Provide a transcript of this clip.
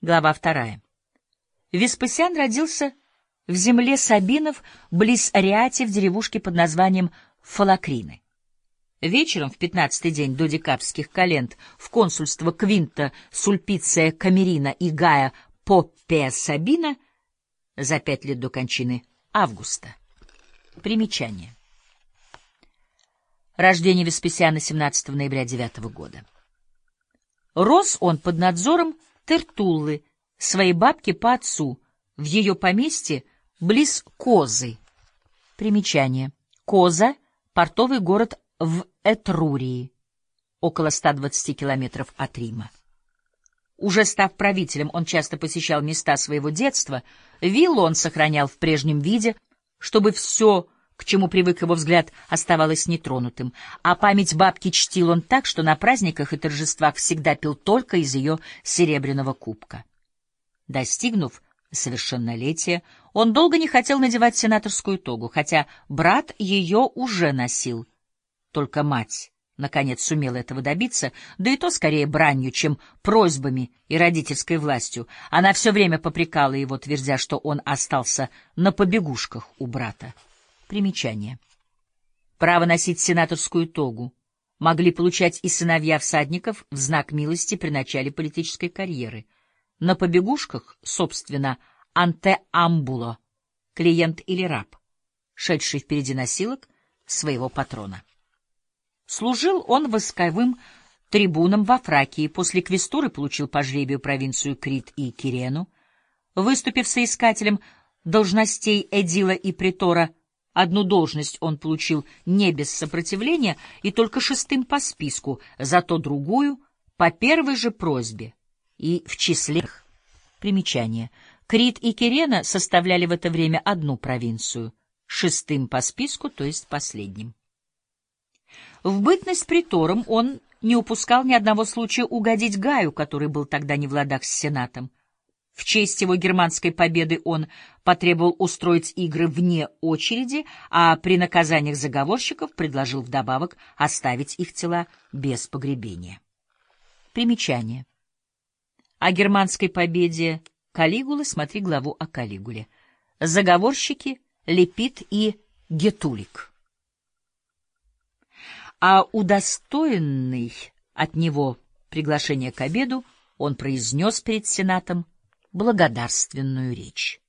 Глава вторая. Веспасиан родился в земле Сабинов близ Ариати в деревушке под названием Фалакрины. Вечером в пятнадцатый день до декабрьских календ в консульство Квинта Сульпиция Камерина и Гая Поппея Сабина за пять лет до кончины Августа. Примечание. Рождение Веспасиана 17 ноября 9 года. Рос он под надзором Тертуллы, своей бабки по отцу, в ее поместье близ Козы. Примечание. Коза — портовый город в Этрурии, около 120 километров от Рима. Уже став правителем, он часто посещал места своего детства, виллу он сохранял в прежнем виде, чтобы все к чему привык его взгляд, оставалось нетронутым, а память бабки чтил он так, что на праздниках и торжествах всегда пил только из ее серебряного кубка. Достигнув совершеннолетия, он долго не хотел надевать сенаторскую тогу, хотя брат ее уже носил. Только мать, наконец, сумела этого добиться, да и то скорее бранью, чем просьбами и родительской властью. Она все время попрекала его, твердя, что он остался на побегушках у брата. Примечание. Право носить сенаторскую тогу могли получать и сыновья всадников в знак милости при начале политической карьеры. На побегушках, собственно, антеамбуло, клиент или раб, шедший впереди носилок своего патрона. Служил он восковым трибуном во Фракии, после квестуры получил по жребию провинцию Крит и Кирену, выступив соискателем должностей Эдила и Притора Одну должность он получил не без сопротивления и только шестым по списку, зато другую — по первой же просьбе. И в числе примечания. Крит и Кирена составляли в это время одну провинцию, шестым по списку, то есть последним. В бытность притором он не упускал ни одного случая угодить Гаю, который был тогда не в ладах с Сенатом. В честь его германской победы он потребовал устроить игры вне очереди, а при наказаниях заговорщиков предложил вдобавок оставить их тела без погребения. Примечание. О германской победе Калигулы смотри главу о Калигуле. Заговорщики Лепит и Гетулик. А удостоенный от него приглашение к обеду он произнес перед Сенатом благодарственную речь.